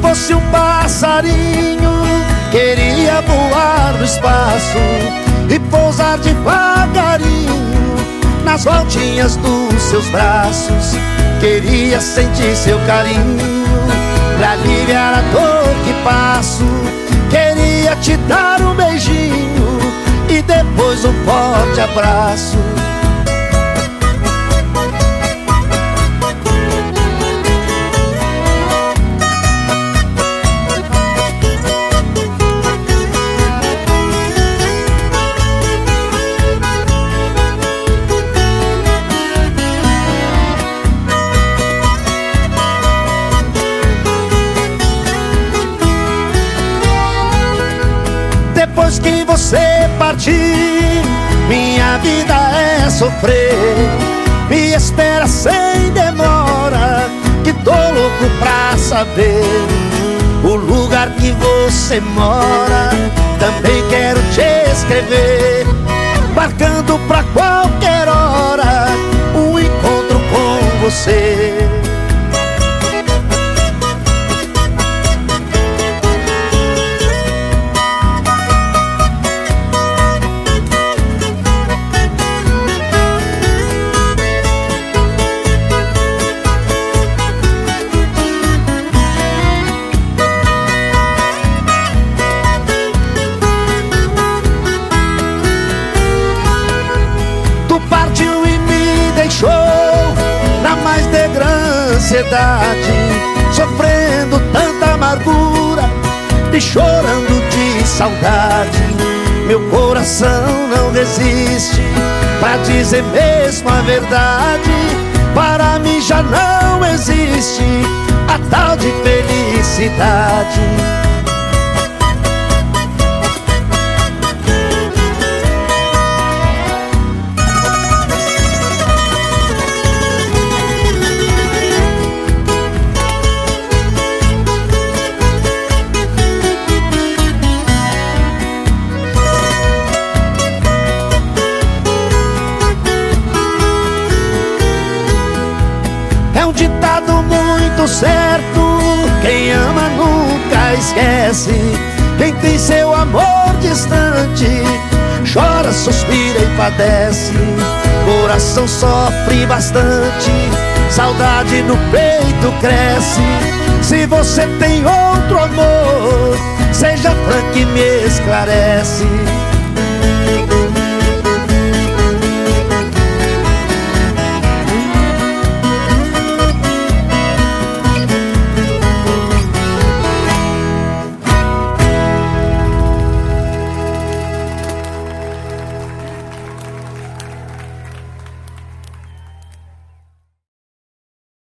fosse um passarinho, queria voar no espaço e pousar devagarinho nas voltinhas dos seus braços. Queria sentir seu carinho pra aliviar a dor que passo. Queria te dar um beijinho e depois um forte abraço. Você partir, minha vida é sofrer. Me espera sem demora, que tô louco pra saber o lugar que você mora. Também quero te escrever, marcando pra qualquer ansiedade, sofrendo tanta amargura e chorando de saudade. Meu coração não resiste pra dizer mesmo a verdade. Para mim já não existe a tal de felicidade. Um ditado muito certo. Quem ama nunca esquece. Quem tem seu amor distante, chora, suspira e padece. Coração sofre bastante, saudade no peito cresce. Se você tem outro amor, seja franco e me esclarece.